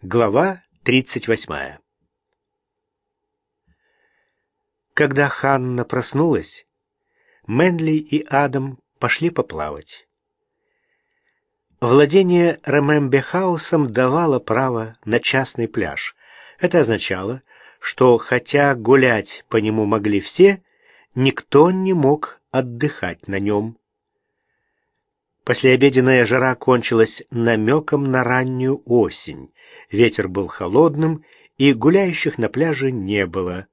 Глава 38 Когда Ханна проснулась, Мэнли и Адам пошли поплавать. Владение Ремембехаусом давало право на частный пляж. Это означало, что хотя гулять по нему могли все, никто не мог отдыхать на нем. Послеобеденная жара кончилась намеком на раннюю осень. Ветер был холодным, и гуляющих на пляже не было.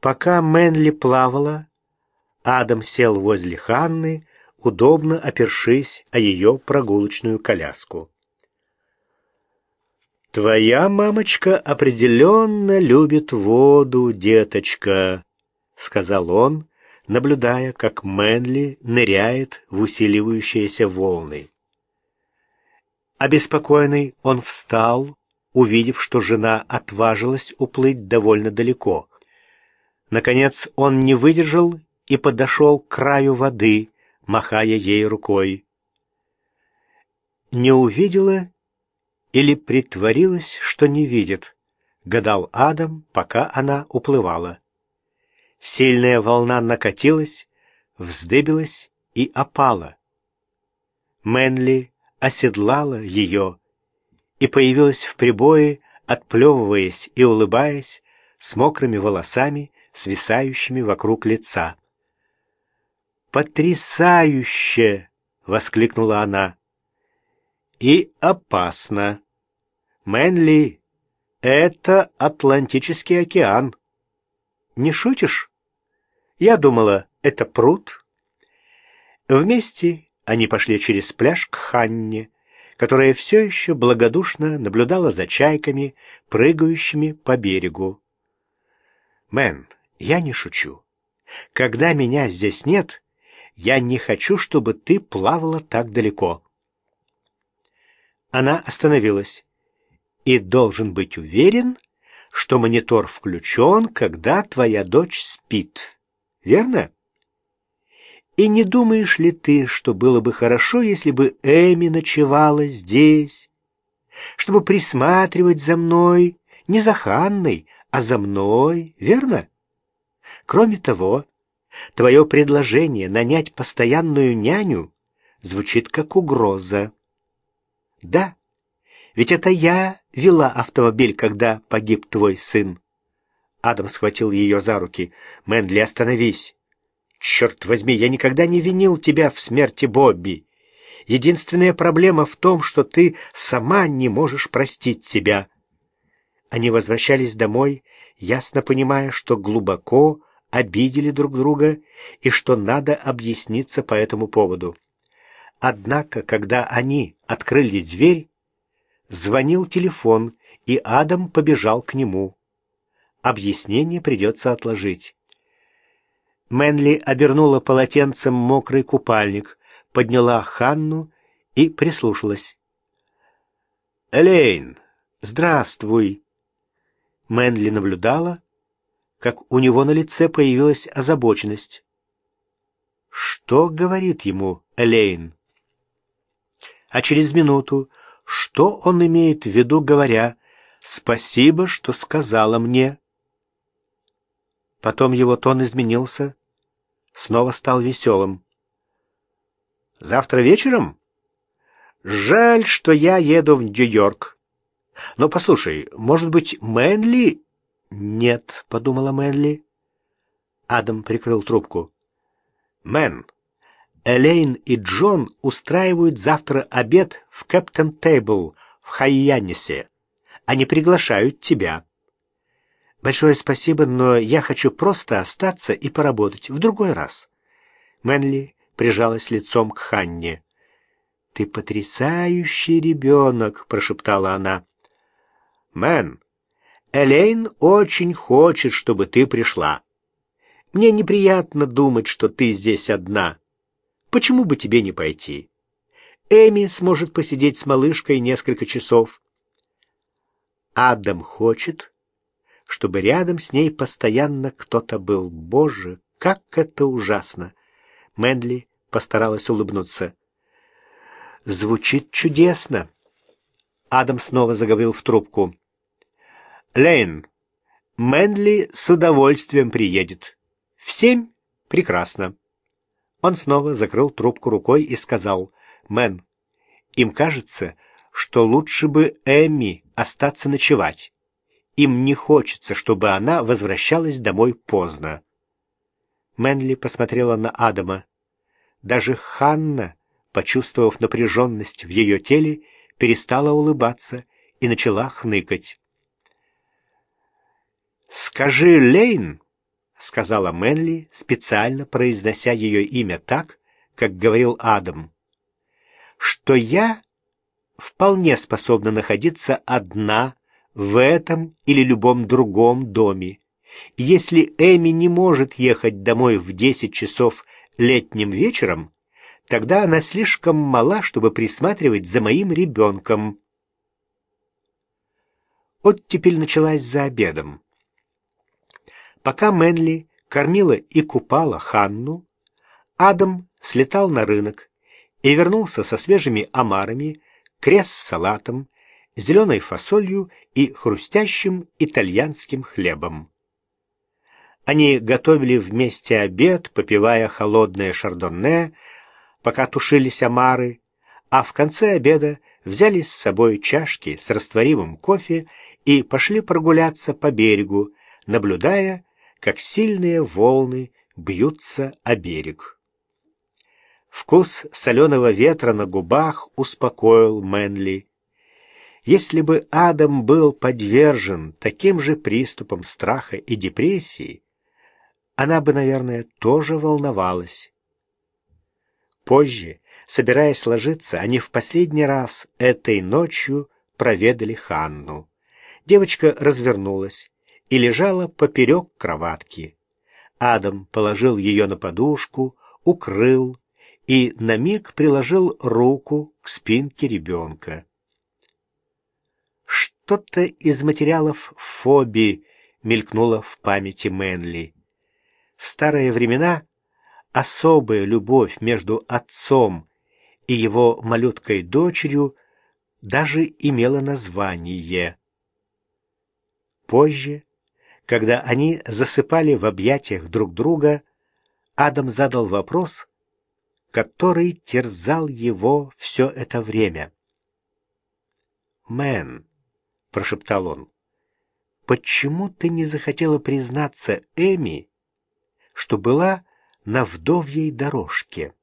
Пока Мэнли плавала, Адам сел возле Ханны, удобно опершись о ее прогулочную коляску. «Твоя мамочка определенно любит воду, деточка», — сказал он, наблюдая, как Мэнли ныряет в усиливающиеся волны. Обеспокоенный он встал, увидев, что жена отважилась уплыть довольно далеко. Наконец он не выдержал и подошел к краю воды, махая ей рукой. Не увидела или притворилась, что не видит, гадал Адам, пока она уплывала. Сильная волна накатилась, вздыбилась и опала. Мэнли оседлала ее и появилась в прибое, отплевываясь и улыбаясь, с мокрыми волосами, свисающими вокруг лица. «Потрясающе!» — воскликнула она. «И опасно. Мэнли, это Атлантический океан. Не шутишь?» Я думала, это пруд. Вместе они пошли через пляж к Ханне, которая все еще благодушно наблюдала за чайками, прыгающими по берегу. «Мэн, я не шучу. Когда меня здесь нет, я не хочу, чтобы ты плавала так далеко». Она остановилась. «И должен быть уверен, что монитор включен, когда твоя дочь спит» верно? И не думаешь ли ты, что было бы хорошо, если бы Эми ночевала здесь, чтобы присматривать за мной, не за Ханной, а за мной, верно? Кроме того, твое предложение нанять постоянную няню звучит как угроза. Да, ведь это я вела автомобиль, когда погиб твой сын. Адам схватил ее за руки. «Мэнли, остановись!» «Черт возьми, я никогда не винил тебя в смерти Бобби. Единственная проблема в том, что ты сама не можешь простить себя». Они возвращались домой, ясно понимая, что глубоко обидели друг друга и что надо объясниться по этому поводу. Однако, когда они открыли дверь, звонил телефон, и Адам побежал к нему. Объяснение придется отложить. Мэнли обернула полотенцем мокрый купальник, подняла Ханну и прислушалась. «Элейн, здравствуй!» Мэнли наблюдала, как у него на лице появилась озабоченность. Что говорит ему Элейн? А через минуту, что он имеет в виду, говоря «Спасибо, что сказала мне». Потом его тон изменился, снова стал веселым. «Завтра вечером? Жаль, что я еду в Нью-Йорк. Но послушай, может быть, Мэнли...» «Нет», — подумала Мэнли. Адам прикрыл трубку. «Мэн, Элейн и Джон устраивают завтра обед в Кэптен Тейбл в Хайянисе. Они приглашают тебя». Большое спасибо, но я хочу просто остаться и поработать в другой раз. Мэнли прижалась лицом к Ханне. «Ты потрясающий ребенок!» — прошептала она. «Мэн, Элейн очень хочет, чтобы ты пришла. Мне неприятно думать, что ты здесь одна. Почему бы тебе не пойти? Эми сможет посидеть с малышкой несколько часов. Адам хочет, чтобы рядом с ней постоянно кто-то был. Боже, как это ужасно! Мэнли постаралась улыбнуться. Звучит чудесно. Адам снова заговорил в трубку. «Лейн, Мэнли с удовольствием приедет. В семь? Прекрасно». Он снова закрыл трубку рукой и сказал, «Мэн, им кажется, что лучше бы Эми остаться ночевать. Им не хочется, чтобы она возвращалась домой поздно». Мэнли посмотрела на Адама. Даже Ханна, почувствовав напряженность в ее теле, перестала улыбаться и начала хныкать. «Скажи, Лейн», — сказала Мэнли, специально произнося ее имя так, как говорил Адам, «что я вполне способна находиться одна в этом или любом другом доме. Если Эми не может ехать домой в десять часов летним вечером, тогда она слишком мала, чтобы присматривать за моим ребенком. Оттепель началась за обедом. Пока Мэнли кормила и купала Ханну, Адам слетал на рынок и вернулся со свежими омарами, крест-салатом, зеленой фасолью и хрустящим итальянским хлебом. Они готовили вместе обед, попивая холодное шардонне, пока тушились омары, а в конце обеда взяли с собой чашки с растворимым кофе и пошли прогуляться по берегу, наблюдая, как сильные волны бьются о берег. Вкус соленого ветра на губах успокоил Мэнли. Если бы Адам был подвержен таким же приступам страха и депрессии, она бы, наверное, тоже волновалась. Позже, собираясь ложиться, они в последний раз этой ночью проведали Ханну. Девочка развернулась и лежала поперек кроватки. Адам положил ее на подушку, укрыл и на миг приложил руку к спинке ребенка. Что-то из материалов Фоби мелькнуло в памяти Мэнли. В старые времена особая любовь между отцом и его малюткой дочерью даже имела название. Позже, когда они засыпали в объятиях друг друга, Адам задал вопрос, который терзал его все это время. «Мэн», — прошептал он, — «почему ты не захотела признаться Эми, что была на вдовьей дорожке.